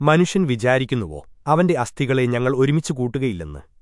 മനുഷ്യൻ വിചാരിക്കുന്നുവോ? അവന്റെ അസ്ഥികളെ ഞങ്ങൾ ഒരുമിച്ച് കൂട്ടുകയില്ലെന്ന്.